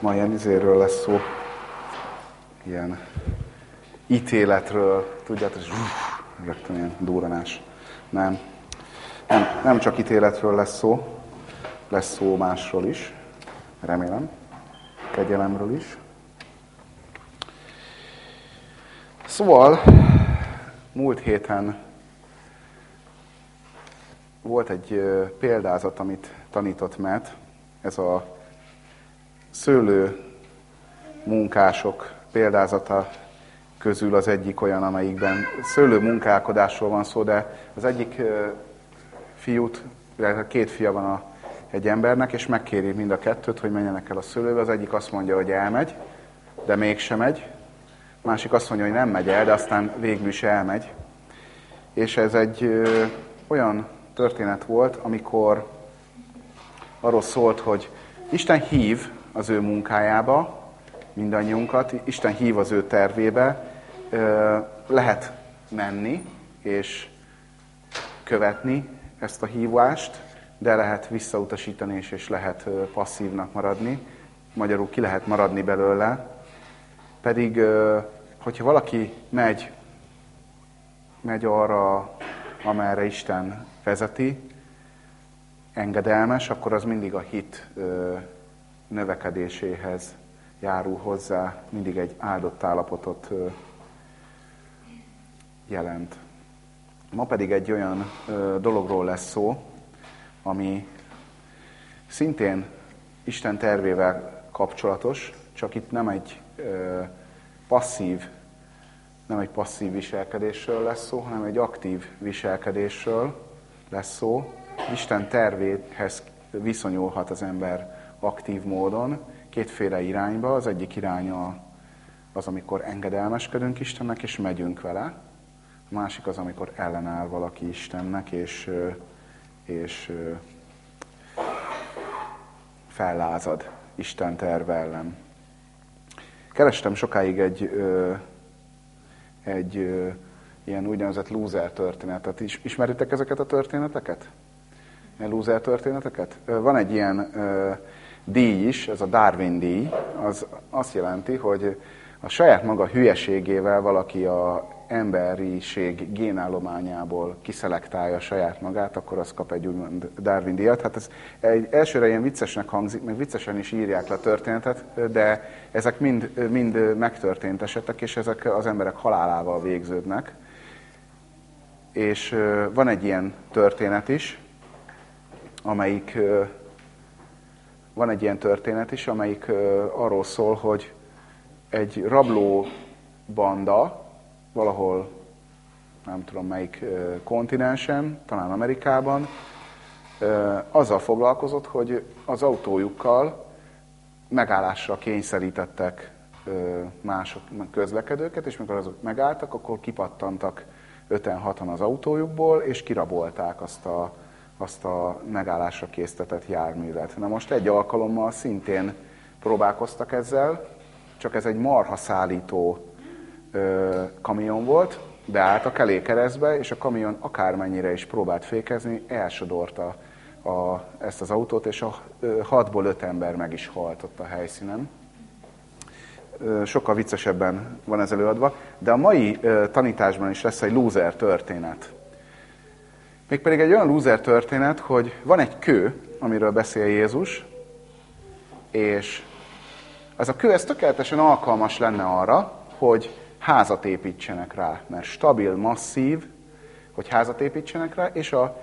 Ma ilyen izéről lesz szó, ilyen ítéletről, tudjátok, és rögtön ilyen durranás. Nem. nem. Nem csak ítéletről lesz szó, lesz szó másról is, remélem, kegyelemről is. Szóval, múlt héten volt egy példázat, amit tanított Matt, ez a szőlő munkások példázata közül az egyik olyan, amelyikben szőlő munkálkodásról van szó, de az egyik fiút, illetve két fia van a, egy embernek, és megkéri mind a kettőt, hogy menjenek el a szőlőbe. Az egyik azt mondja, hogy elmegy, de mégsem megy. A másik azt mondja, hogy nem megy el, de aztán végül is elmegy. És ez egy ö, olyan történet volt, amikor arról szólt, hogy Isten hív az ő munkájába mindannyiunkat, Isten hív az ő tervébe, lehet menni és követni ezt a hívást, de lehet visszautasítani is, és lehet passzívnak maradni. Magyarul ki lehet maradni belőle. Pedig, hogyha valaki megy, megy arra, amerre Isten vezeti, engedelmes, akkor az mindig a hit növekedéséhez járul hozzá, mindig egy áldott állapotot jelent. Ma pedig egy olyan dologról lesz szó, ami szintén Isten tervével kapcsolatos, csak itt nem egy passzív, nem egy passzív viselkedésről lesz szó, hanem egy aktív viselkedésről lesz szó. Isten tervéhez viszonyulhat az ember aktív módon, kétféle irányba. Az egyik iránya az, amikor engedelmeskedünk Istennek, és megyünk vele. A másik az, amikor ellenáll valaki Istennek, és, és fellázad Isten terve ellen. Kerestem sokáig egy, egy ilyen úgynevezett loser történetet. Ismeritek ezeket a történeteket? Ilyen loser történeteket? Van egy ilyen díj is, ez a Darwin díj, az azt jelenti, hogy a saját maga hülyeségével valaki a emberiség génállományából kiszelektálja saját magát, akkor az kap egy úgymond Darwin díjat. Hát ez egy, elsőre ilyen viccesnek hangzik, meg viccesen is írják le a történetet, de ezek mind, mind megtörtént esetek, és ezek az emberek halálával végződnek. És van egy ilyen történet is, amelyik van egy ilyen történet is, amelyik arról szól, hogy egy rabló banda valahol, nem tudom melyik kontinensen, talán Amerikában, azzal foglalkozott, hogy az autójukkal megállásra kényszerítettek mások közlekedőket, és mikor azok megálltak, akkor kipattantak 5-6-an az autójukból, és kirabolták azt a azt a megállásra késztetett járművet. Na most egy alkalommal szintén próbálkoztak ezzel, csak ez egy marha szállító ö, kamion volt, beálltak elé keresztbe, és a kamion akármennyire is próbált fékezni, elsodorta a, ezt az autót, és a ö, hatból öt ember meg is halt ott a helyszínen. Sokkal viccesebben van ez előadva, de a mai tanításban is lesz egy loser történet. Mégpedig egy olyan lúzer történet, hogy van egy kő, amiről beszél Jézus, és ez a kő, ez tökéletesen alkalmas lenne arra, hogy házat építsenek rá, mert stabil, masszív, hogy házat építsenek rá, és a,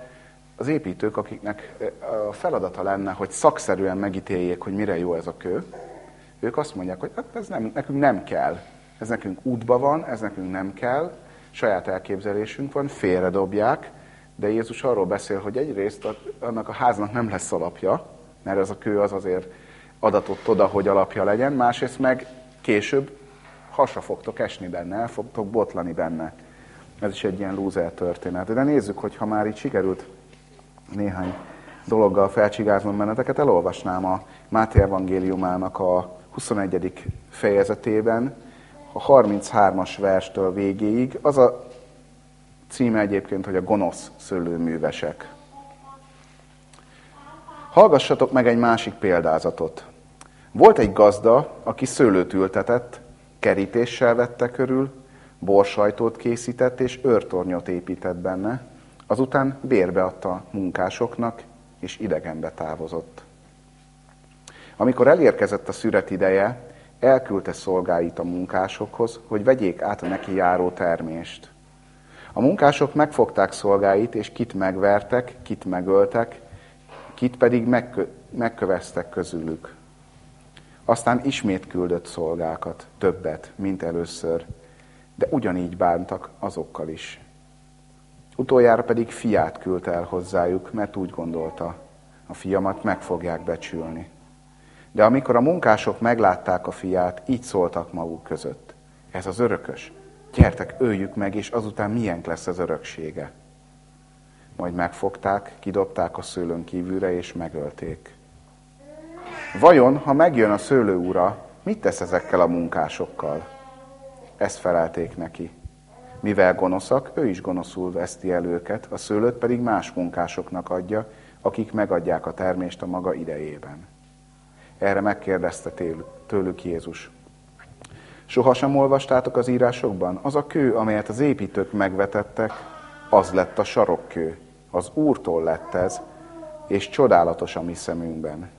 az építők, akiknek a feladata lenne, hogy szakszerűen megítéljék, hogy mire jó ez a kő, ők azt mondják, hogy hát ez nem, nekünk nem kell. Ez nekünk útba van, ez nekünk nem kell, saját elképzelésünk van, félredobják, de Jézus arról beszél, hogy egyrészt annak a háznak nem lesz alapja, mert ez a kő az azért adatott oda, hogy alapja legyen, másrészt meg később hasra fogtok esni benne, el fogtok botlani benne. Ez is egy ilyen lúzer történet. De nézzük, hogy ha már így sikerült néhány dologgal felcsigáznom benneteket, elolvasnám a Máté evangéliumának a 21. fejezetében, a 33-as verstől végéig. Az a Címe egyébként, hogy a gonosz szőlőművesek. Hallgassatok meg egy másik példázatot. Volt egy gazda, aki szőlőt ültetett, kerítéssel vette körül, borsajtót készített és őrtornyot épített benne, azután bérbeadta a munkásoknak, és idegenbe távozott. Amikor elérkezett a szüret ideje, elküldte szolgáit a munkásokhoz, hogy vegyék át a neki járó termést. A munkások megfogták szolgáit, és kit megvertek, kit megöltek, kit pedig megkö- megköveztek közülük. Aztán ismét küldött szolgákat, többet, mint először, de ugyanígy bántak azokkal is. Utoljára pedig fiát küldte el hozzájuk, mert úgy gondolta, a fiamat meg fogják becsülni. De amikor a munkások meglátták a fiát, így szóltak maguk között. Ez az örökös. Gyertek, öljük meg, és azután milyen lesz az öröksége. Majd megfogták, kidobták a szőlőn kívülre, és megölték. Vajon, ha megjön a szőlő ura, mit tesz ezekkel a munkásokkal? Ezt felelték neki. Mivel gonoszak, ő is gonoszul veszti el őket, a szőlőt pedig más munkásoknak adja, akik megadják a termést a maga idejében. Erre megkérdezte tőlük Jézus. Sohasem olvastátok az írásokban? Az a kő, amelyet az építők megvetettek, az lett a sarokkő. Az Úrtól lett ez, és csodálatos a mi szemünkben.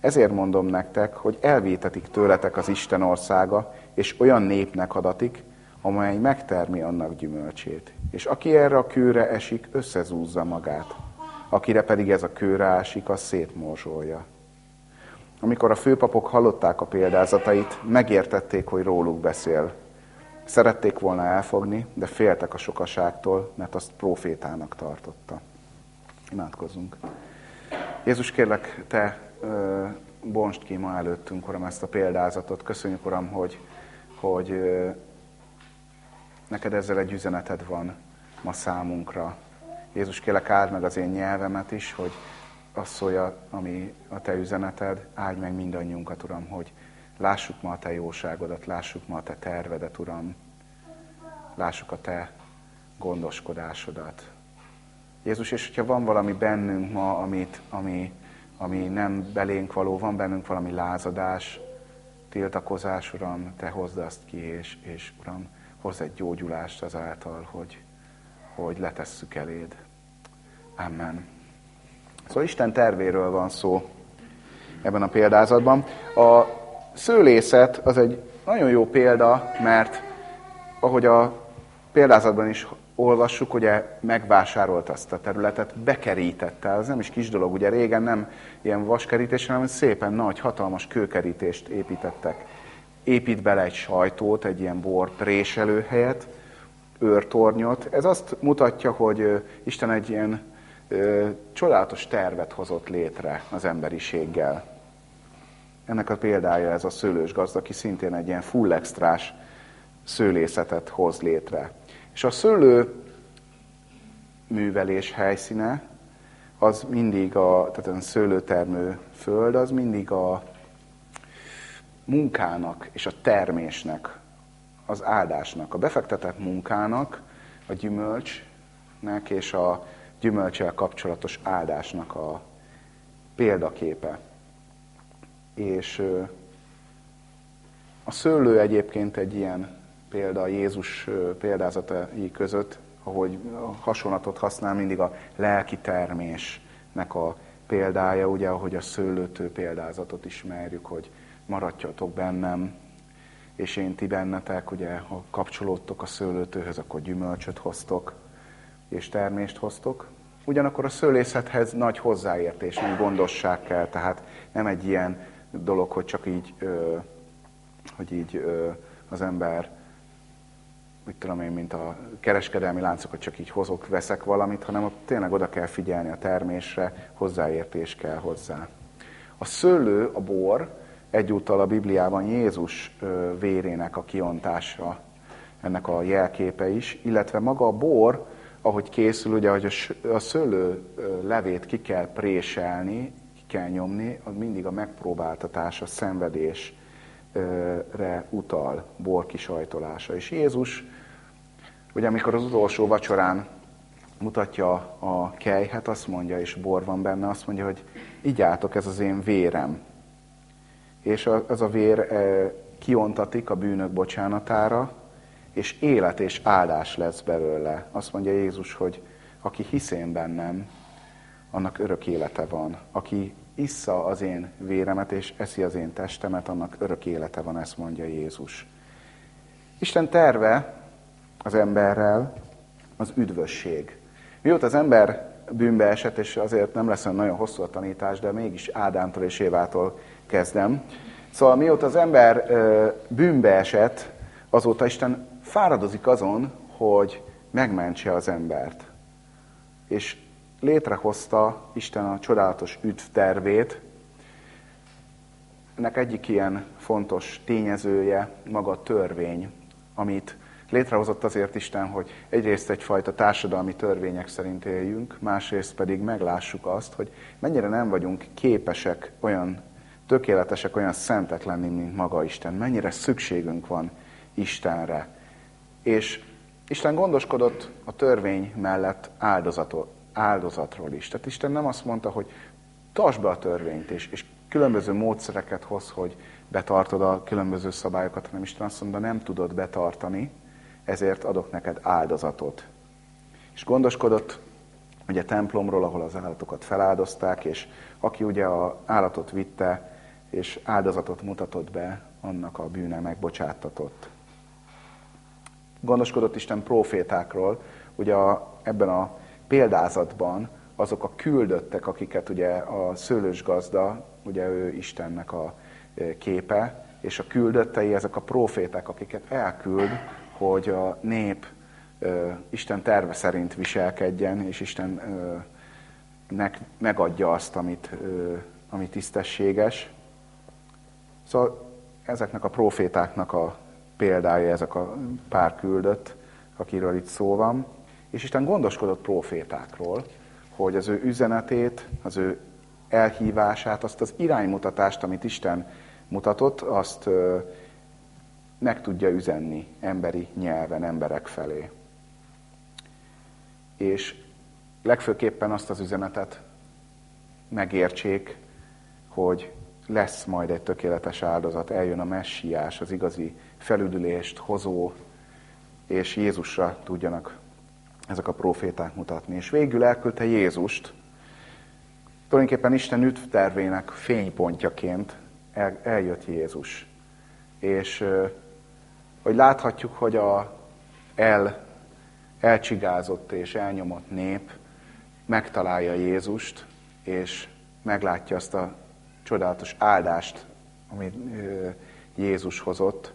Ezért mondom nektek, hogy elvétetik tőletek az Isten országa, és olyan népnek adatik, amely megtermi annak gyümölcsét. És aki erre a kőre esik, összezúzza magát. Akire pedig ez a kőre ásik, az szétmorzsolja. Amikor a főpapok hallották a példázatait, megértették, hogy róluk beszél. Szerették volna elfogni, de féltek a sokaságtól, mert azt profétának tartotta. Imádkozzunk. Jézus, kérlek, Te bonst ki ma előttünk, Uram, ezt a példázatot. Köszönjük, Uram, hogy, hogy neked ezzel egy üzeneted van ma számunkra. Jézus, kérlek, áld meg az én nyelvemet is, hogy az szólja, ami a Te üzeneted, áldj meg mindannyiunkat, Uram, hogy lássuk ma a Te jóságodat, lássuk ma a Te tervedet, Uram, lássuk a Te gondoskodásodat. Jézus, és hogyha van valami bennünk ma, amit, ami, ami nem belénk való, van bennünk valami lázadás, tiltakozás, Uram, Te hozd azt ki, és, és Uram, hozz egy gyógyulást azáltal, hogy, hogy letesszük eléd. Amen. Szóval Isten tervéről van szó ebben a példázatban. A szőlészet az egy nagyon jó példa, mert ahogy a példázatban is olvassuk, ugye megvásárolt azt a területet, bekerítette. Ez nem is kis dolog, ugye régen nem ilyen vaskerítés, hanem szépen nagy, hatalmas kőkerítést építettek. Épít bele egy sajtót, egy ilyen bor préselőhelyet, őrtornyot. Ez azt mutatja, hogy Isten egy ilyen csodálatos tervet hozott létre az emberiséggel. Ennek a példája ez a szőlős gazda, aki szintén egy ilyen full extrás szőlészetet hoz létre. És a szőlő művelés helyszíne, az mindig a, tehát a szőlőtermő föld, az mindig a munkának és a termésnek, az áldásnak, a befektetett munkának, a gyümölcsnek és a gyümölcsel kapcsolatos áldásnak a példaképe. És a szőlő egyébként egy ilyen példa Jézus példázatai között, ahogy hasonlatot használ mindig a lelki termésnek a példája, ugye, ahogy a szőlőtő példázatot ismerjük, hogy maradjatok bennem, és én ti bennetek, ugye, ha kapcsolódtok a szőlőtőhöz, akkor gyümölcsöt hoztok, és termést hoztok. Ugyanakkor a szőlészethez nagy hozzáértés, nagy gondosság kell, tehát nem egy ilyen dolog, hogy csak így, hogy így az ember mit tudom én, mint a kereskedelmi láncokat csak így hozok, veszek valamit, hanem ott tényleg oda kell figyelni a termésre, hozzáértés kell hozzá. A szőlő, a bor, egyúttal a Bibliában Jézus vérének a kiontása, ennek a jelképe is, illetve maga a bor, ahogy készül, ugye, hogy a szőlő levét ki kell préselni, ki kell nyomni, az mindig a megpróbáltatás, a szenvedésre utal, bor kisajtolása. És Jézus, ugye amikor az utolsó vacsorán mutatja a kejhet, azt mondja, és bor van benne, azt mondja, hogy igyátok, ez az én vérem. és az a vér kiontatik a bűnök bocsánatára, és élet és áldás lesz belőle. Azt mondja Jézus, hogy aki hiszén bennem, annak örök élete van. Aki issza az én véremet és eszi az én testemet, annak örök élete van, ezt mondja Jézus. Isten terve az emberrel az üdvösség. Mióta az ember bűnbe esett, és azért nem lesz olyan nagyon hosszú a tanítás, de mégis Ádámtól és Évától kezdem. Szóval mióta az ember bűnbe esett, azóta Isten fáradozik azon, hogy megmentse az embert. És létrehozta Isten a csodálatos üdv tervét. Ennek egyik ilyen fontos tényezője maga a törvény, amit létrehozott azért Isten, hogy egyrészt egyfajta társadalmi törvények szerint éljünk, másrészt pedig meglássuk azt, hogy mennyire nem vagyunk képesek olyan tökéletesek, olyan szentek lenni, mint maga Isten. Mennyire szükségünk van Istenre. És Isten gondoskodott a törvény mellett áldozatot, áldozatról is. Tehát Isten nem azt mondta, hogy tartsd be a törvényt, és, és különböző módszereket hoz, hogy betartod a különböző szabályokat, hanem Isten azt mondta, nem tudod betartani, ezért adok neked áldozatot. És gondoskodott ugye templomról, ahol az állatokat feláldozták, és aki ugye a állatot vitte, és áldozatot mutatott be, annak a bűne megbocsáttatott. Gondoskodott Isten profétákról, ugye a, ebben a példázatban azok a küldöttek, akiket ugye a szőlős gazda, ugye ő Istennek a képe, és a küldöttei, ezek a proféták, akiket elküld, hogy a nép Isten terve szerint viselkedjen, és Istennek megadja azt, amit, ami tisztességes. Szóval ezeknek a profétáknak a példája, ezek a pár küldött, akiről itt szó van. És Isten gondoskodott profétákról, hogy az ő üzenetét, az ő elhívását, azt az iránymutatást, amit Isten mutatott, azt meg tudja üzenni emberi nyelven, emberek felé. És legfőképpen azt az üzenetet megértsék, hogy lesz majd egy tökéletes áldozat, eljön a messiás, az igazi felüdülést hozó, és Jézusra tudjanak ezek a proféták mutatni. És végül elküldte Jézust, tulajdonképpen Isten üdvtervének fénypontjaként el, eljött Jézus. És hogy láthatjuk, hogy a el, elcsigázott és elnyomott nép megtalálja Jézust, és meglátja azt a csodálatos áldást, amit Jézus hozott.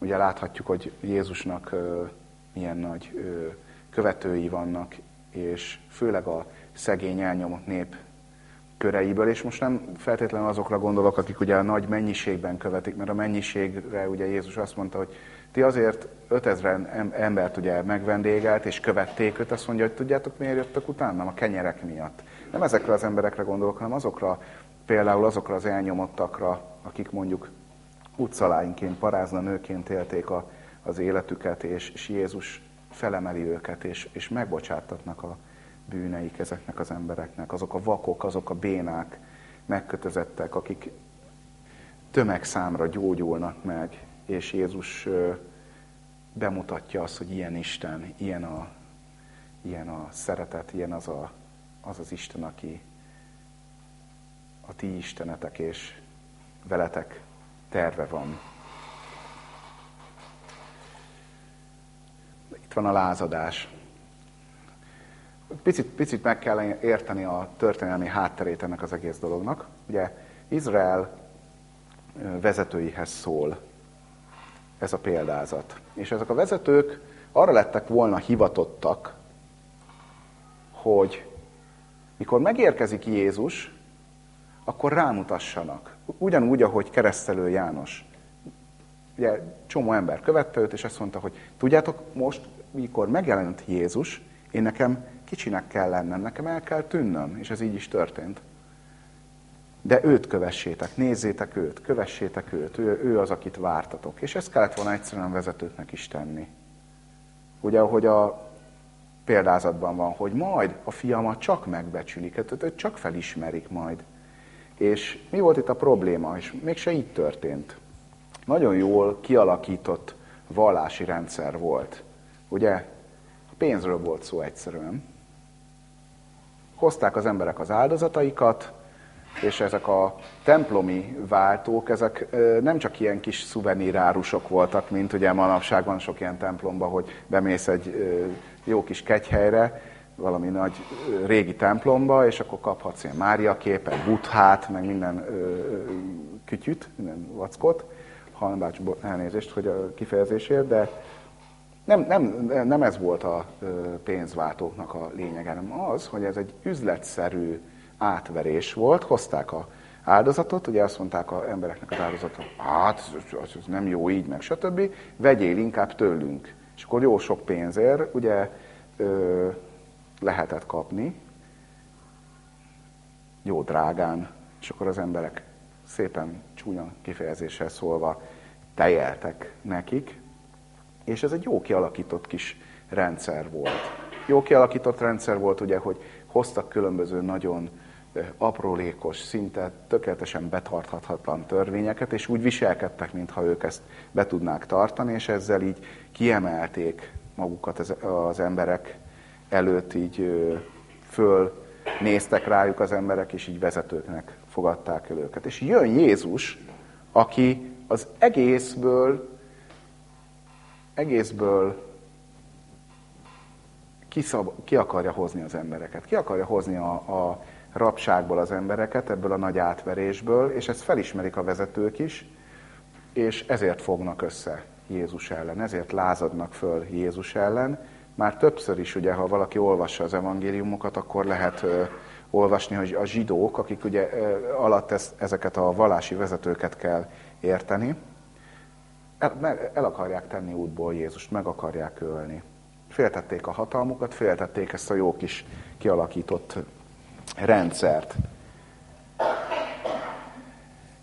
Ugye láthatjuk, hogy Jézusnak milyen nagy követői vannak, és főleg a szegény, elnyomott nép köreiből, és most nem feltétlenül azokra gondolok, akik ugye a nagy mennyiségben követik, mert a mennyiségre ugye Jézus azt mondta, hogy ti azért 5000 embert ugye megvendégelt, és követték őt, azt mondja, hogy tudjátok miért jöttök utána? A kenyerek miatt. Nem ezekre az emberekre gondolok, hanem azokra, például azokra az elnyomottakra, akik mondjuk utcaláinként, parázna nőként élték a, az életüket, és, és Jézus felemeli őket, és, és megbocsátatnak a bűneik ezeknek az embereknek. Azok a vakok, azok a bénák, megkötözettek, akik tömegszámra gyógyulnak meg, és Jézus bemutatja azt, hogy ilyen Isten, ilyen a, ilyen a szeretet, ilyen az, a, az az Isten, aki a ti istenetek, és veletek terve van. Itt van a lázadás. Picit, picit meg kell érteni a történelmi hátterét ennek az egész dolognak. Ugye Izrael vezetőihez szól ez a példázat. És ezek a vezetők arra lettek volna hivatottak, hogy mikor megérkezik Jézus, akkor rámutassanak. Ugyanúgy, ahogy keresztelő János. Ugye csomó ember követte őt, és azt mondta, hogy tudjátok, most, mikor megjelent Jézus, én nekem kicsinek kell lennem, nekem el kell tűnnöm, és ez így is történt. De őt kövessétek, nézzétek őt, kövessétek őt, ő, ő az, akit vártatok. És ezt kellett volna egyszerűen vezetőknek is tenni. Ugye, ahogy a példázatban van, hogy majd a fiamat csak megbecsülik, őt csak felismerik majd. És mi volt itt a probléma? És mégse így történt. Nagyon jól kialakított vallási rendszer volt. Ugye? Pénzről volt szó egyszerűen. Hozták az emberek az áldozataikat, és ezek a templomi váltók, ezek nem csak ilyen kis szuvenírárusok voltak, mint ugye manapság van sok ilyen templomba, hogy bemész egy jó kis kegyhelyre, valami nagy régi templomba, és akkor kaphatsz ilyen Mária képet, buthát, meg minden kütyüt, minden vackot. Halmbács elnézést, hogy a kifejezésért, de nem, nem, nem ez volt a pénzváltóknak a lényege, hanem az, hogy ez egy üzletszerű átverés volt, hozták a áldozatot, ugye azt mondták az embereknek az áldozatot, hát ez, ez nem jó így, meg stb. Vegyél inkább tőlünk. És akkor jó sok pénzért, ugye ö, lehetett kapni, jó drágán, és akkor az emberek szépen csúnya kifejezéssel szólva tejeltek nekik, és ez egy jó kialakított kis rendszer volt. Jó kialakított rendszer volt ugye, hogy hoztak különböző nagyon aprólékos, szinte tökéletesen betarthatatlan törvényeket, és úgy viselkedtek, mintha ők ezt be tudnák tartani, és ezzel így kiemelték magukat az emberek előtt, így föl néztek rájuk az emberek, és így vezetőknek fogadták el őket. És jön Jézus, aki az egészből, egészből kiszab, ki akarja hozni az embereket, ki akarja hozni a, a rabságból az embereket, ebből a nagy átverésből, és ezt felismerik a vezetők is, és ezért fognak össze Jézus ellen, ezért lázadnak föl Jézus ellen. Már többször is, ugye, ha valaki olvassa az evangéliumokat, akkor lehet ö, olvasni, hogy a zsidók, akik ugye ö, alatt ez, ezeket a vallási vezetőket kell érteni, el, el akarják tenni útból Jézust, meg akarják ölni. Féltették a hatalmukat, féltették ezt a jó kis kialakított rendszert.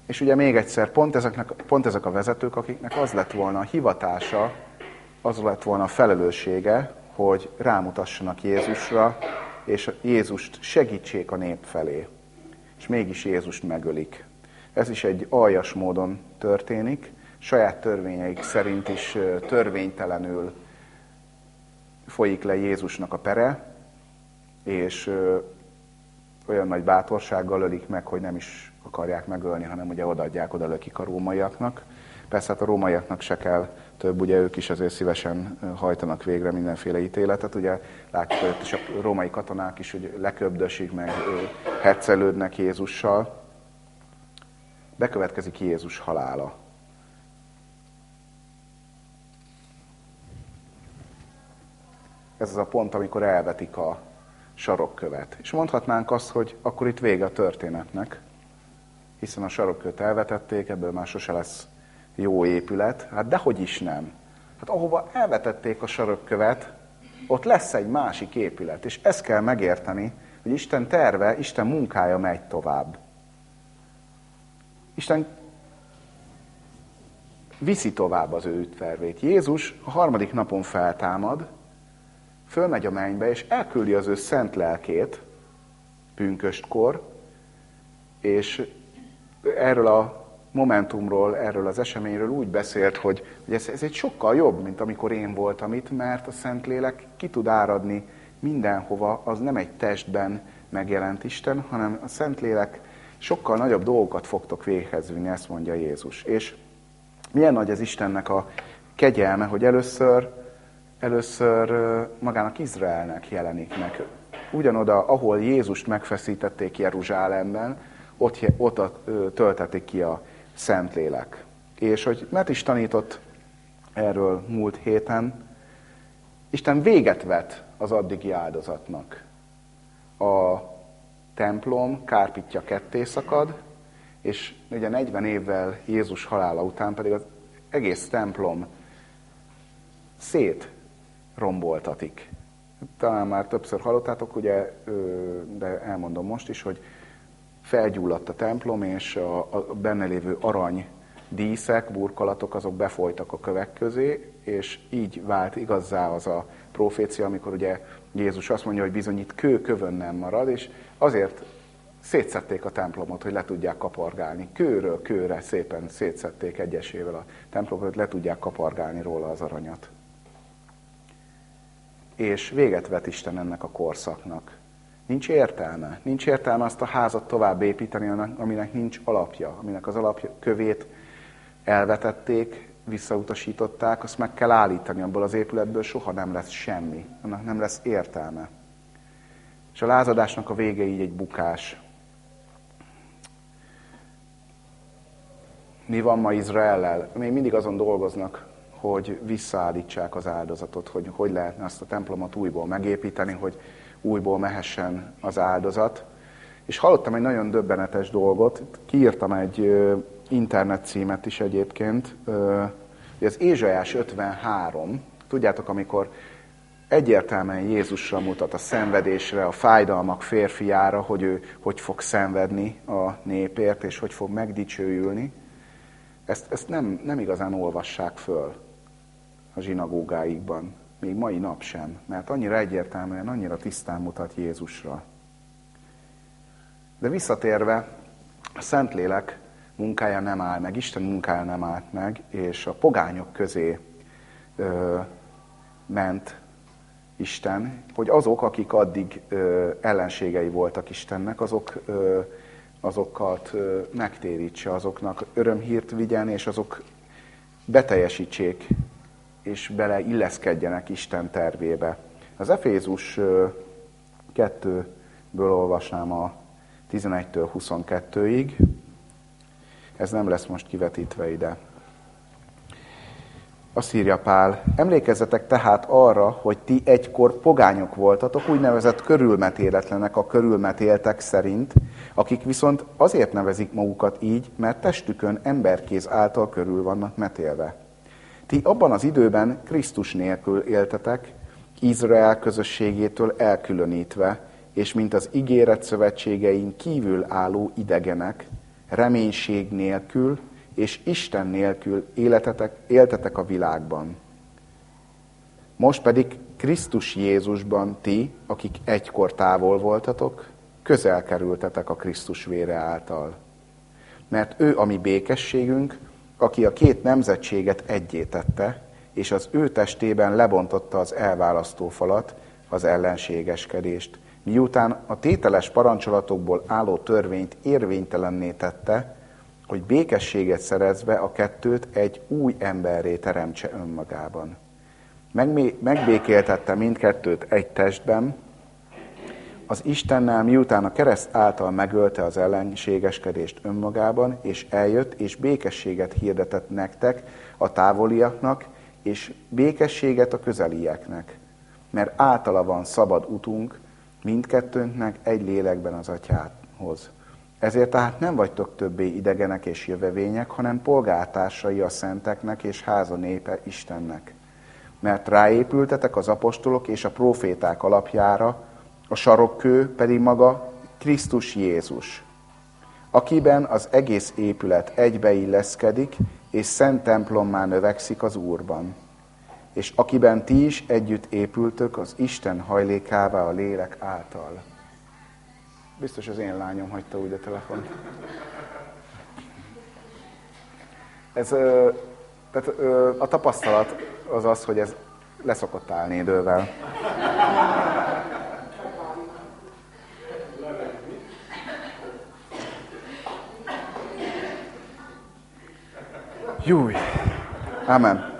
És ugye még egyszer, pont, ezeknek, pont ezek a vezetők, akiknek az lett volna a hivatása, az lett volna a felelőssége, hogy rámutassanak Jézusra, és Jézust segítsék a nép felé. És mégis Jézust megölik. Ez is egy aljas módon történik, saját törvényeik szerint is törvénytelenül folyik le Jézusnak a pere, és olyan nagy bátorsággal ölik meg, hogy nem is akarják megölni, hanem ugye odaadják, oda lökik a rómaiaknak. Persze hát a rómaiaknak se kell több, ugye ők is azért szívesen hajtanak végre mindenféle ítéletet. Ugye látjuk, hogy a római katonák is hogy leköbdösik, meg hetszelődnek Jézussal. Bekövetkezik Jézus halála. Ez az a pont, amikor elvetik a sarokkövet. És mondhatnánk azt, hogy akkor itt vége a történetnek, hiszen a sarokkövet elvetették, ebből már sose lesz jó épület. Hát dehogy is nem. Hát ahova elvetették a sarokkövet, ott lesz egy másik épület. És ezt kell megérteni, hogy Isten terve, Isten munkája megy tovább. Isten viszi tovább az ő tervét. Jézus a harmadik napon feltámad, fölmegy a mennybe, és elküldi az ő szent lelkét pünköstkor, és erről a momentumról, erről az eseményről úgy beszélt, hogy, hogy ez, ez egy sokkal jobb, mint amikor én voltam itt, mert a Szentlélek ki tud áradni mindenhova, az nem egy testben megjelent Isten, hanem a Szentlélek sokkal nagyobb dolgokat fogtok véghez vinni, ezt mondja Jézus. És milyen nagy az Istennek a kegyelme, hogy először először magának Izraelnek jelenik meg. Ugyanoda, ahol Jézust megfeszítették Jeruzsálemben, ott, ott töltették ki a Szentlélek. És hogy mert is tanított erről múlt héten, Isten véget vet az addigi áldozatnak. A templom kárpitja ketté szakad, és ugye 40 évvel Jézus halála után pedig az egész templom szét romboltatik. Talán már többször hallottátok, ugye, de elmondom most is, hogy felgyulladt a templom, és a, a benne lévő arany díszek, burkolatok, azok befolytak a kövek közé, és így vált igazzá az a profécia, amikor ugye Jézus azt mondja, hogy bizony itt kő kövön nem marad, és azért szétszették a templomot, hogy le tudják kapargálni. Kőről kőre szépen szétszették egyesével a templomot, hogy le tudják kapargálni róla az aranyat. És véget vet Isten ennek a korszaknak. Nincs értelme. Nincs értelme azt a házat tovább építeni, aminek nincs alapja, aminek az alapja kövét elvetették, visszautasították, azt meg kell állítani, abból az épületből soha nem lesz semmi, annak nem lesz értelme. És a lázadásnak a vége így egy bukás. Mi van ma Izraellel? Még mindig azon dolgoznak, hogy visszaállítsák az áldozatot, hogy hogy lehetne azt a templomot újból megépíteni, hogy újból mehessen az áldozat. És hallottam egy nagyon döbbenetes dolgot, kiírtam egy internet címet is egyébként, hogy az Ézsajás 53, tudjátok, amikor egyértelműen Jézusra mutat a szenvedésre, a fájdalmak férfiára, hogy ő hogy fog szenvedni a népért, és hogy fog megdicsőülni, ezt, ezt nem, nem igazán olvassák föl a zsinagógáikban, még mai nap sem, mert annyira egyértelműen, annyira tisztán mutat Jézusra. De visszatérve, a Szentlélek munkája nem áll meg, Isten munkája nem állt meg, és a pogányok közé ö, ment Isten, hogy azok, akik addig ö, ellenségei voltak Istennek, azok ö, azokat ö, megtérítse, azoknak örömhírt vigyen, és azok beteljesítsék, és beleilleszkedjenek Isten tervébe. Az Efézus 2-ből olvasnám a 11-től 22-ig, ez nem lesz most kivetítve ide. Azt írja Pál, emlékezzetek tehát arra, hogy ti egykor pogányok voltatok, úgynevezett körülmetéletlenek a körülmetéltek szerint, akik viszont azért nevezik magukat így, mert testükön emberkéz által körül vannak metélve. Ti abban az időben Krisztus nélkül éltetek, Izrael közösségétől elkülönítve, és mint az ígéret szövetségein kívül álló idegenek, reménység nélkül és Isten nélkül életetek, éltetek a világban. Most pedig Krisztus Jézusban ti, akik egykor távol voltatok, közel kerültetek a Krisztus vére által. Mert ő a mi békességünk, aki a két nemzetséget egyétette, és az ő testében lebontotta az elválasztó falat, az ellenségeskedést, miután a tételes parancsolatokból álló törvényt érvénytelenné tette, hogy békességet szerezve a kettőt egy új emberré teremtse önmagában. Megbékéltette mindkettőt egy testben, az Istennel miután a kereszt által megölte az ellenségeskedést önmagában, és eljött, és békességet hirdetett nektek, a távoliaknak, és békességet a közelieknek. Mert általa van szabad utunk, mindkettőnknek egy lélekben az atyához. Ezért tehát nem vagytok többé idegenek és jövevények, hanem polgártársai a szenteknek és háza népe Istennek. Mert ráépültetek az apostolok és a proféták alapjára, a sarokkő pedig maga Krisztus Jézus, akiben az egész épület egybeilleszkedik, és szent templommá növekszik az Úrban és akiben ti is együtt épültök az Isten hajlékává a lélek által. Biztos az én lányom hagyta úgy a telefont. Ez, tehát a tapasztalat az az, hogy ez leszokott állni idővel. Júj! Amen.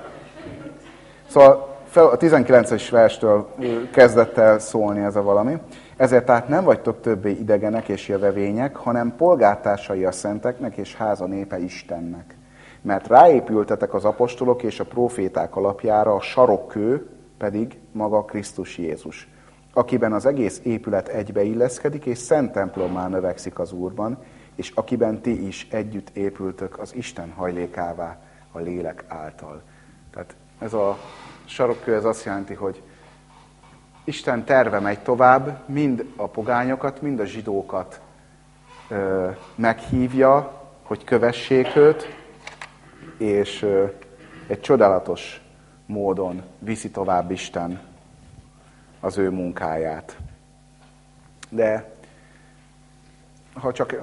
Szóval fel, a 19-es verstől kezdett el szólni ez a valami. Ezért tehát nem vagytok többé idegenek és jövevények, hanem polgártársai a szenteknek és háza népe Istennek. Mert ráépültetek az apostolok és a proféták alapjára, a sarokkő pedig maga Krisztus Jézus, akiben az egész épület egybeilleszkedik, és szent templommá növekszik az Úrban, és akiben ti is együtt épültök az Isten hajlékává a lélek által. Tehát ez a sarokkő ez azt jelenti, hogy Isten terve megy tovább, mind a pogányokat, mind a zsidókat ö, meghívja, hogy kövessék őt, és ö, egy csodálatos módon viszi tovább Isten az ő munkáját. De ha csak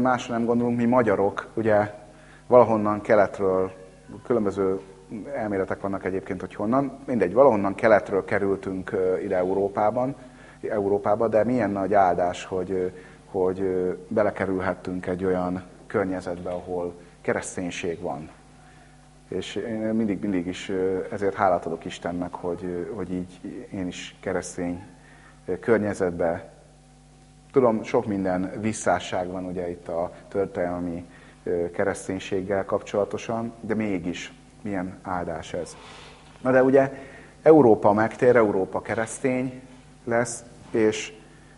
másra nem gondolunk, mi magyarok, ugye valahonnan keletről, különböző elméletek vannak egyébként, hogy honnan, mindegy, valahonnan keletről kerültünk ide Európában, Európába, de milyen nagy áldás, hogy, hogy belekerülhettünk egy olyan környezetbe, ahol kereszténység van. És én mindig, mindig is ezért hálát adok Istennek, hogy, hogy így én is keresztény környezetbe Tudom, sok minden visszásság van ugye itt a történelmi kereszténységgel kapcsolatosan, de mégis milyen áldás ez. Na de ugye Európa megtér, Európa keresztény lesz, és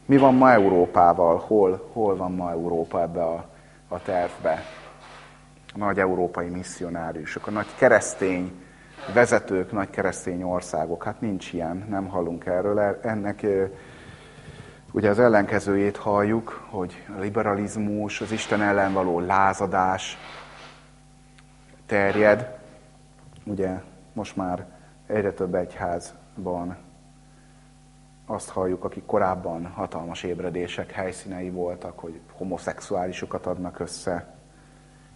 mi van ma Európával? Hol, hol van ma Európa ebbe a, a tervbe? A nagy európai misszionáriusok, a nagy keresztény vezetők, nagy keresztény országok. Hát nincs ilyen, nem hallunk erről. Ennek ugye az ellenkezőjét halljuk, hogy a liberalizmus, az Isten ellen való lázadás terjed. Ugye most már egyre több egyházban azt halljuk, akik korábban hatalmas ébredések helyszínei voltak, hogy homoszexuálisokat adnak össze,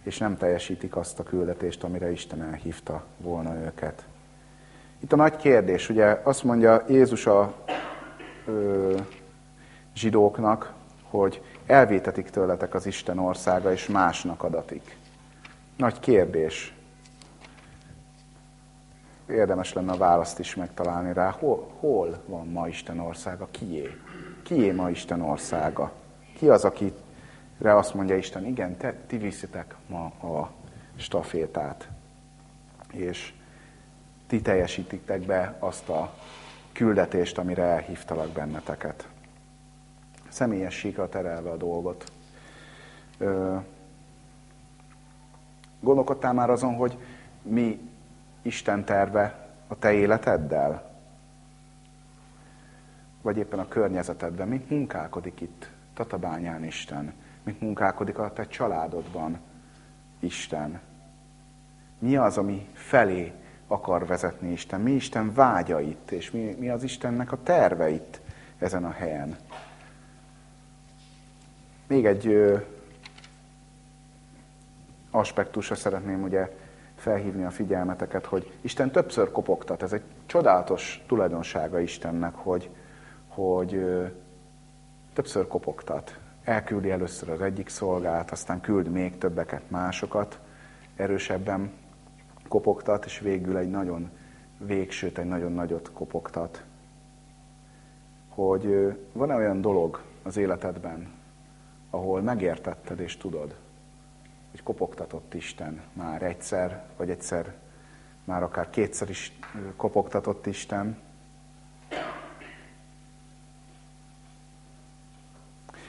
és nem teljesítik azt a küldetést, amire Isten elhívta volna őket. Itt a nagy kérdés, ugye azt mondja Jézus a ö, zsidóknak, hogy elvétetik tőletek az Isten országa, és másnak adatik. Nagy kérdés. Érdemes lenne a választ is megtalálni rá. Hol, hol van ma Isten országa? Kié? Kié ma Isten országa? Ki az, akire azt mondja Isten, igen, te, ti viszitek ma a stafétát, és ti teljesítitek be azt a küldetést, amire elhívtalak benneteket személyes terelve a dolgot. Gondolkodtál már azon, hogy mi Isten terve a te életeddel? Vagy éppen a környezetedben? Mint munkálkodik itt Tatabányán Isten? Mint munkálkodik a te családodban Isten? Mi az, ami felé akar vezetni Isten? Mi Isten vágya itt? És mi, mi az Istennek a terve itt ezen a helyen? Még egy ö, aspektusra szeretném ugye felhívni a figyelmeteket, hogy Isten többször kopogtat. Ez egy csodálatos tulajdonsága Istennek, hogy, hogy többször kopogtat. Elküldi először az egyik szolgált, aztán küld még többeket, másokat, erősebben kopogtat, és végül egy nagyon végsőt, egy nagyon nagyot kopogtat. Hogy van-e olyan dolog az életedben, ahol megértetted és tudod, hogy kopogtatott Isten már egyszer, vagy egyszer, már akár kétszer is kopogtatott Isten.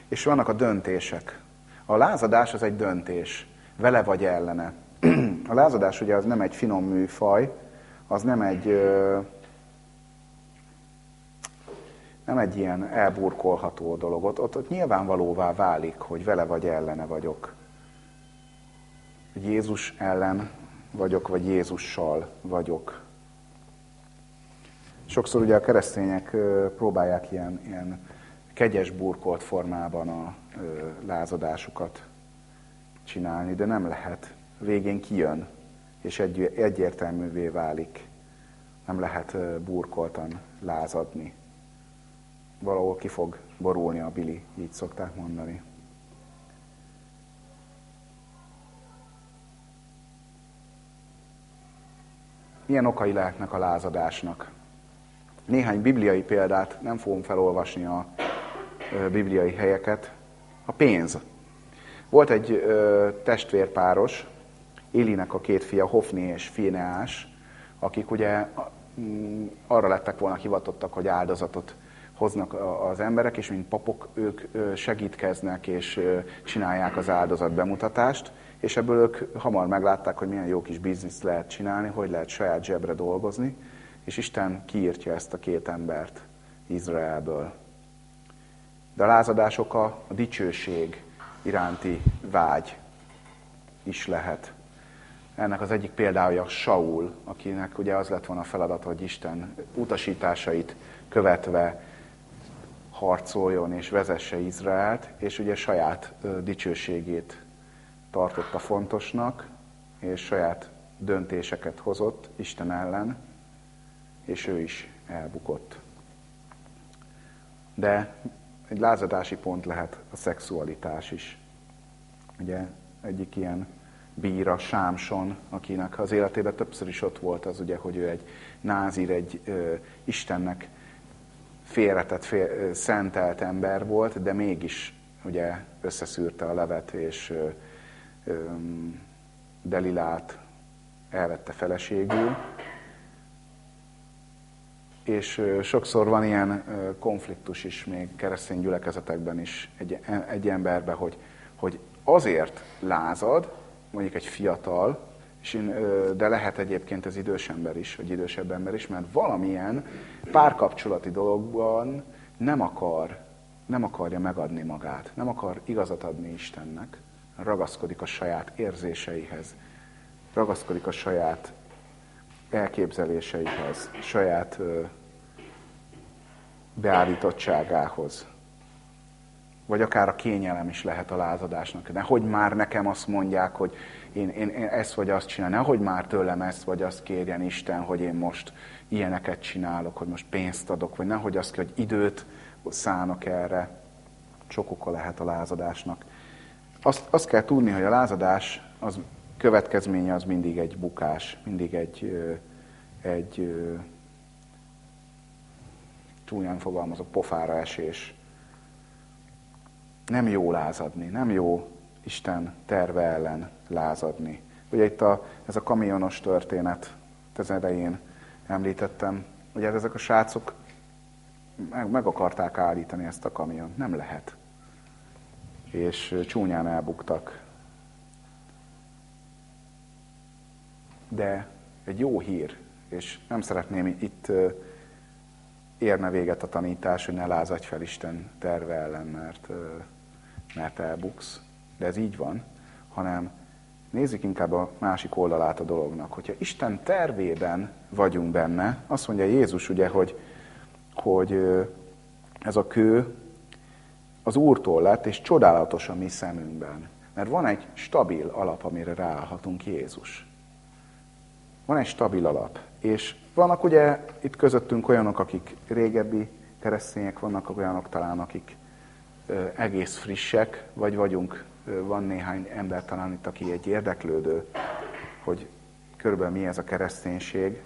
És vannak a döntések. A lázadás az egy döntés, vele vagy ellene. A lázadás ugye az nem egy finom műfaj, az nem egy nem egy ilyen elburkolható dolog. Ott, ott, ott nyilvánvalóvá válik, hogy vele vagy ellene vagyok. Hogy Jézus ellen vagyok, vagy Jézussal vagyok. Sokszor ugye a keresztények próbálják ilyen, ilyen kegyes burkolt formában a lázadásukat csinálni, de nem lehet. Végén kijön, és egy, egyértelművé válik. Nem lehet burkoltan lázadni valahol ki fog borulni a bili, így szokták mondani. Milyen okai lehetnek a lázadásnak? Néhány bibliai példát, nem fogom felolvasni a bibliai helyeket. A pénz. Volt egy ö, testvérpáros, Élinek a két fia, Hofni és Fineás, akik ugye arra lettek volna hivatottak, hogy áldozatot hoznak az emberek, és mint papok ők segítkeznek és csinálják az áldozat bemutatást, és ebből ők hamar meglátták, hogy milyen jó kis bizniszt lehet csinálni, hogy lehet saját zsebre dolgozni, és Isten kiírtja ezt a két embert Izraelből. De a lázadások a, dicsőség iránti vágy is lehet. Ennek az egyik példája Saul, akinek ugye az lett volna a feladat, hogy Isten utasításait követve harcoljon és vezesse Izraelt, és ugye saját dicsőségét tartotta fontosnak, és saját döntéseket hozott Isten ellen, és ő is elbukott. De egy lázadási pont lehet a szexualitás is. Ugye egyik ilyen bíra, Sámson, akinek az életében többször is ott volt az, ugye, hogy ő egy názír, egy ö, Istennek félretett, fél, szentelt ember volt, de mégis ugye összeszűrte a levet, és ö, ö, Delilát elvette feleségül. És ö, sokszor van ilyen konfliktus is még keresztény gyülekezetekben is egy, egy emberbe, hogy, hogy azért lázad, mondjuk egy fiatal, és én, de lehet egyébként ez idős ember is, vagy idősebb ember is, mert valamilyen párkapcsolati dologban nem akar, nem akarja megadni magát, nem akar igazat adni Istennek, ragaszkodik a saját érzéseihez, ragaszkodik a saját elképzeléseihez, saját beállítottságához. Vagy akár a kényelem is lehet a lázadásnak. De hogy már nekem azt mondják, hogy én, én, én ezt vagy azt csinálni, nehogy már tőlem ezt vagy azt kérjen Isten, hogy én most ilyeneket csinálok, hogy most pénzt adok, vagy nehogy azt kell, hogy időt szánok erre. Sok oka lehet a lázadásnak. Azt, azt kell tudni, hogy a lázadás az következménye az mindig egy bukás, mindig egy, egy csúnyán fogalmazok, pofára esés. Nem jó lázadni, nem jó Isten terve ellen lázadni. Ugye itt a, ez a kamionos történet, az elején említettem, ugye ezek a srácok meg, meg akarták állítani ezt a kamiont. Nem lehet. És csúnyán elbuktak. De egy jó hír, és nem szeretném itt érne véget a tanítás, hogy ne lázadj fel Isten terve ellen, mert, mert elbuksz. De ez így van, hanem Nézzük inkább a másik oldalát a dolognak. Hogyha Isten tervében vagyunk benne, azt mondja Jézus ugye, hogy, hogy ez a kő az Úrtól lett, és csodálatos a mi szemünkben. Mert van egy stabil alap, amire ráállhatunk Jézus. Van egy stabil alap. És vannak ugye itt közöttünk olyanok, akik régebbi keresztények, vannak olyanok talán, akik egész frissek, vagy vagyunk van néhány ember talán itt, aki egy érdeklődő, hogy körülbelül mi ez a kereszténység.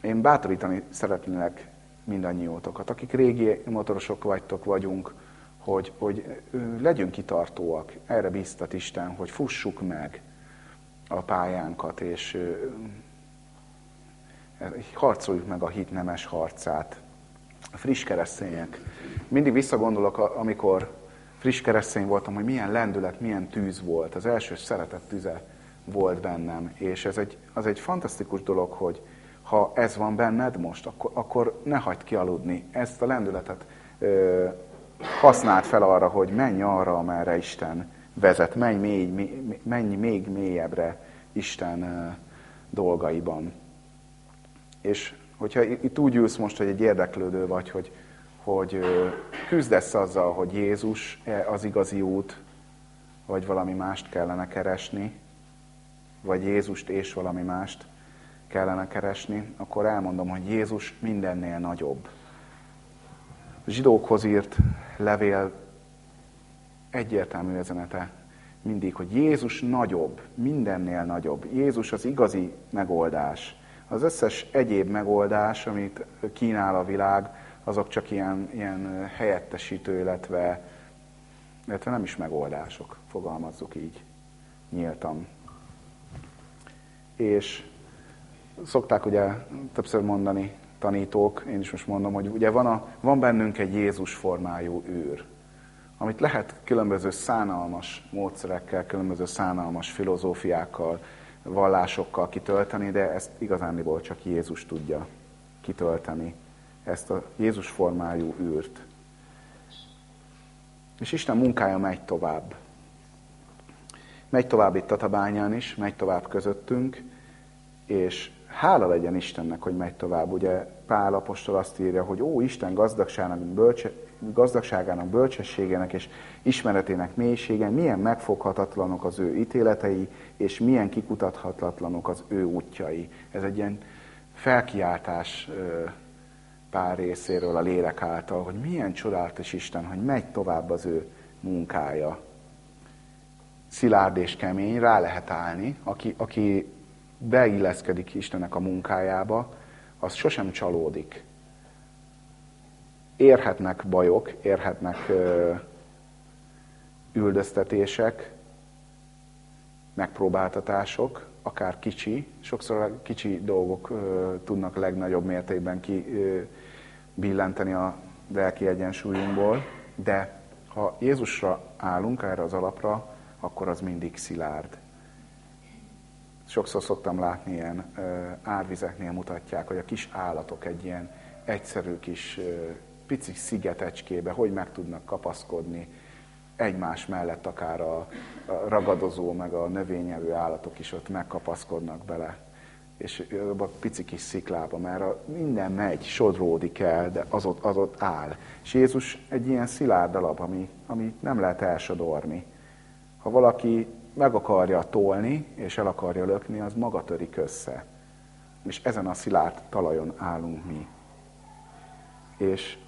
Én bátorítani szeretnék mindannyiótokat, akik régi motorosok vagytok, vagyunk, hogy, hogy legyünk kitartóak. Erre bíztat Isten, hogy fussuk meg a pályánkat, és harcoljuk meg a hit nemes harcát. A friss keresztények. Mindig visszagondolok, amikor friss keresztény voltam, hogy milyen lendület, milyen tűz volt. Az első szeretet tüze volt bennem. És ez egy, az egy fantasztikus dolog, hogy ha ez van benned most, akkor, akkor ne hagyd kialudni. Ezt a lendületet ö, használd fel arra, hogy menj arra, amerre Isten vezet, menj, mély, menj még mélyebbre Isten ö, dolgaiban. És hogyha itt úgy ülsz most, hogy egy érdeklődő vagy, hogy hogy küzdesz azzal, hogy Jézus az igazi út, vagy valami mást kellene keresni, vagy Jézust és valami mást kellene keresni, akkor elmondom, hogy Jézus mindennél nagyobb. A zsidókhoz írt levél egyértelmű üzenete mindig, hogy Jézus nagyobb, mindennél nagyobb. Jézus az igazi megoldás. Az összes egyéb megoldás, amit kínál a világ, azok csak ilyen, ilyen helyettesítő, illetve, illetve nem is megoldások, fogalmazzuk így nyíltan. És szokták ugye többször mondani tanítók, én is most mondom, hogy ugye van, a, van bennünk egy Jézus formájú űr, amit lehet különböző szánalmas módszerekkel, különböző szánalmas filozófiákkal, vallásokkal kitölteni, de ezt igazándiból csak Jézus tudja kitölteni ezt a Jézus formájú űrt. És Isten munkája megy tovább. Megy tovább itt a tabányán is, megy tovább közöttünk, és hála legyen Istennek, hogy megy tovább. Ugye Pál apostol azt írja, hogy ó, Isten gazdagságának, bölcse, gazdagságának, bölcsességének és ismeretének mélysége, milyen megfoghatatlanok az ő ítéletei, és milyen kikutathatatlanok az ő útjai. Ez egy ilyen felkiáltás Pál részéről a lélek által, hogy milyen csodálatos Isten, hogy megy tovább az ő munkája. Szilárd és kemény, rá lehet állni, aki, aki beilleszkedik Istennek a munkájába, az sosem csalódik. Érhetnek bajok, érhetnek ö, üldöztetések, megpróbáltatások, akár kicsi, sokszor a kicsi dolgok ö, tudnak legnagyobb mértékben ki ö, billenteni a lelki egyensúlyunkból, de ha Jézusra állunk erre az alapra, akkor az mindig szilárd. Sokszor szoktam látni ilyen árvizeknél mutatják, hogy a kis állatok egy ilyen egyszerű kis pici szigetecskébe hogy meg tudnak kapaszkodni egymás mellett, akár a ragadozó, meg a növényevő állatok is ott megkapaszkodnak bele és a pici kis sziklába, mert a, minden megy, sodródik el, de az ott, az ott áll. És Jézus egy ilyen szilárd alap, ami, ami nem lehet elsodorni. Ha valaki meg akarja tolni, és el akarja lökni, az maga törik össze. És ezen a szilárd talajon állunk mi. És,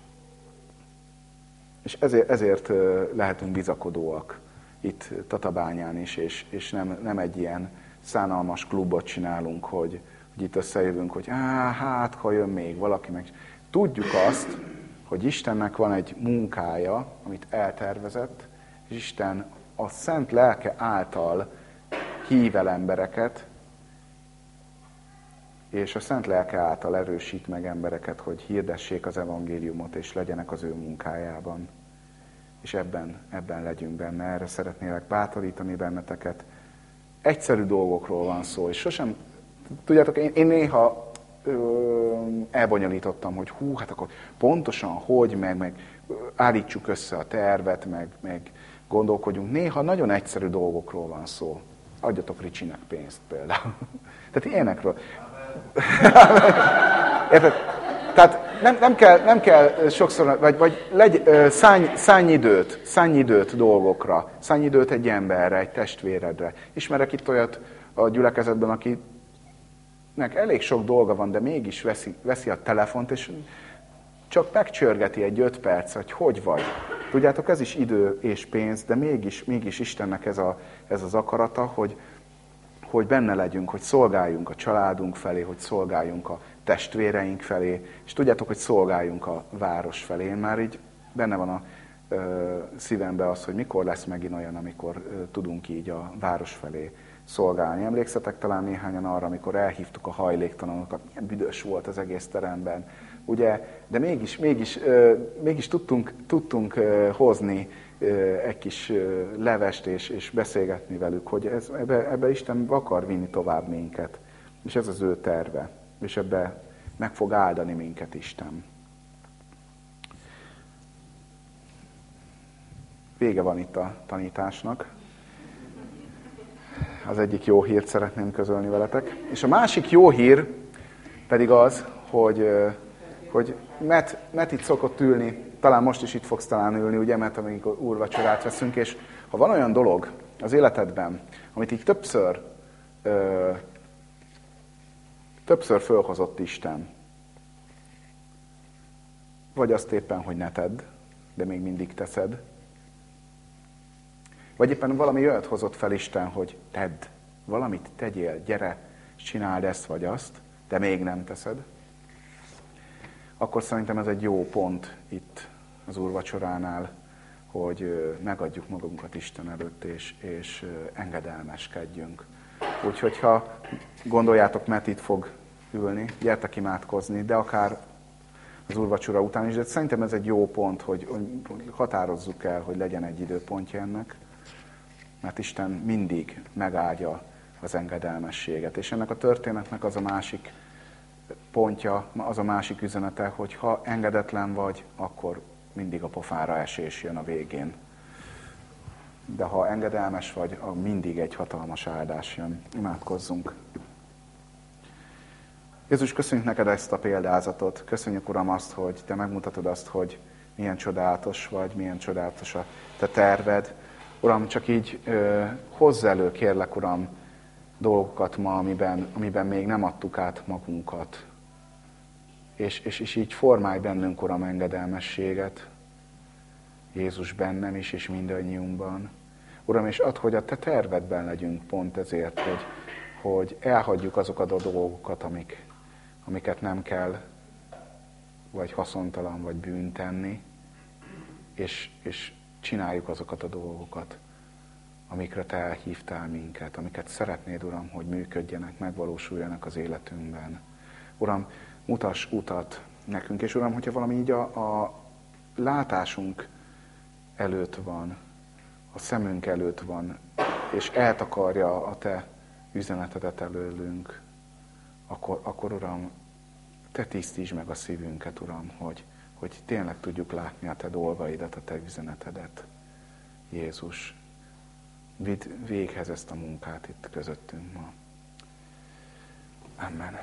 és ezért, ezért lehetünk bizakodóak itt Tatabányán is, és, és nem, nem egy ilyen szánalmas klubot csinálunk, hogy, hogy itt összejövünk, hogy á, hát, ha jön még valaki, meg tudjuk azt, hogy Istennek van egy munkája, amit eltervezett, és Isten a szent lelke által hív el embereket, és a szent lelke által erősít meg embereket, hogy hirdessék az evangéliumot, és legyenek az ő munkájában. És ebben, ebben legyünk benne. Erre szeretnélek bátorítani benneteket. Egyszerű dolgokról van szó, és sosem, tudjátok, én, én néha ö, elbonyolítottam, hogy hú, hát akkor pontosan hogy, meg, meg állítsuk össze a tervet, meg, meg gondolkodjunk. Néha nagyon egyszerű dolgokról van szó. Adjatok Ricsinek pénzt például. Tehát ilyenekről. Érted? Tehát nem, nem, kell, nem kell sokszor, vagy, vagy legy, szállj, szállj, időt, szállj időt dolgokra, szállj időt egy emberre, egy testvéredre. Ismerek itt olyat a gyülekezetben, akinek elég sok dolga van, de mégis veszi, veszi a telefont, és csak megcsörgeti egy öt perc, hogy hogy vagy. Tudjátok, ez is idő és pénz, de mégis, mégis Istennek ez, a, ez az akarata, hogy, hogy benne legyünk, hogy szolgáljunk a családunk felé, hogy szolgáljunk a testvéreink felé, és tudjátok, hogy szolgáljunk a város felé. Én már így benne van a ö, szívembe az, hogy mikor lesz megint olyan, amikor ö, tudunk így a város felé szolgálni. Emlékszetek talán néhányan arra, amikor elhívtuk a hajléktalanokat, milyen büdös volt az egész teremben, ugye, de mégis, mégis, mégis tudtunk, tudtunk hozni egy kis levest és, és beszélgetni velük, hogy ez, ebbe, ebbe Isten akar vinni tovább minket. És ez az ő terve. És ebbe meg fog áldani minket Isten. Vége van itt a tanításnak. Az egyik jó hírt szeretném közölni veletek. És a másik jó hír pedig az, hogy hogy Met, Met itt szokott ülni, talán most is itt fogsz talán ülni, ugye, mert amikor úrvacsorát veszünk, és ha van olyan dolog az életedben, amit így többször, többször fölhozott Isten, vagy azt éppen, hogy ne tedd, de még mindig teszed, vagy éppen valami olyat hozott fel Isten, hogy tedd, valamit tegyél, gyere, csináld ezt vagy azt, de még nem teszed, akkor szerintem ez egy jó pont itt az úrvacsoránál, hogy megadjuk magunkat Isten előtt, és, és engedelmeskedjünk. Úgyhogy ha gondoljátok, mert itt fog ülni, gyertek imádkozni, de akár az úrvacsora után is, de szerintem ez egy jó pont, hogy, határozzuk el, hogy legyen egy időpontja ennek, mert Isten mindig megáldja az engedelmességet. És ennek a történetnek az a másik pontja, az a másik üzenete, hogy ha engedetlen vagy, akkor mindig a pofára esés jön a végén. De ha engedelmes vagy, mindig egy hatalmas áldás jön. Imádkozzunk. Jézus, köszönjük neked ezt a példázatot. Köszönjük, Uram, azt, hogy te megmutatod azt, hogy milyen csodálatos vagy, milyen csodálatos a te terved. Uram, csak így ö, hozz elő, kérlek, Uram, dolgokat ma, amiben, amiben még nem adtuk át magunkat. És, és, és így formálj bennünk, Uram, engedelmességet. Jézus bennem is, és mindannyiunkban. Uram, és add, hogy a Te tervedben legyünk pont ezért, hogy, hogy elhagyjuk azokat a dolgokat, amik, amiket nem kell, vagy haszontalan, vagy bűn tenni, és, és csináljuk azokat a dolgokat, amikre Te elhívtál minket, amiket szeretnéd, Uram, hogy működjenek, megvalósuljanak az életünkben. Uram, mutass utat nekünk, és Uram, hogyha valami így a, a látásunk előtt van, a szemünk előtt van, és eltakarja a Te üzenetedet előlünk, akkor, akkor Uram, Te tisztíts meg a szívünket, Uram, hogy, hogy tényleg tudjuk látni a Te dolgaidat, a Te üzenetedet. Jézus, vidd véghez ezt a munkát itt közöttünk ma. Amen.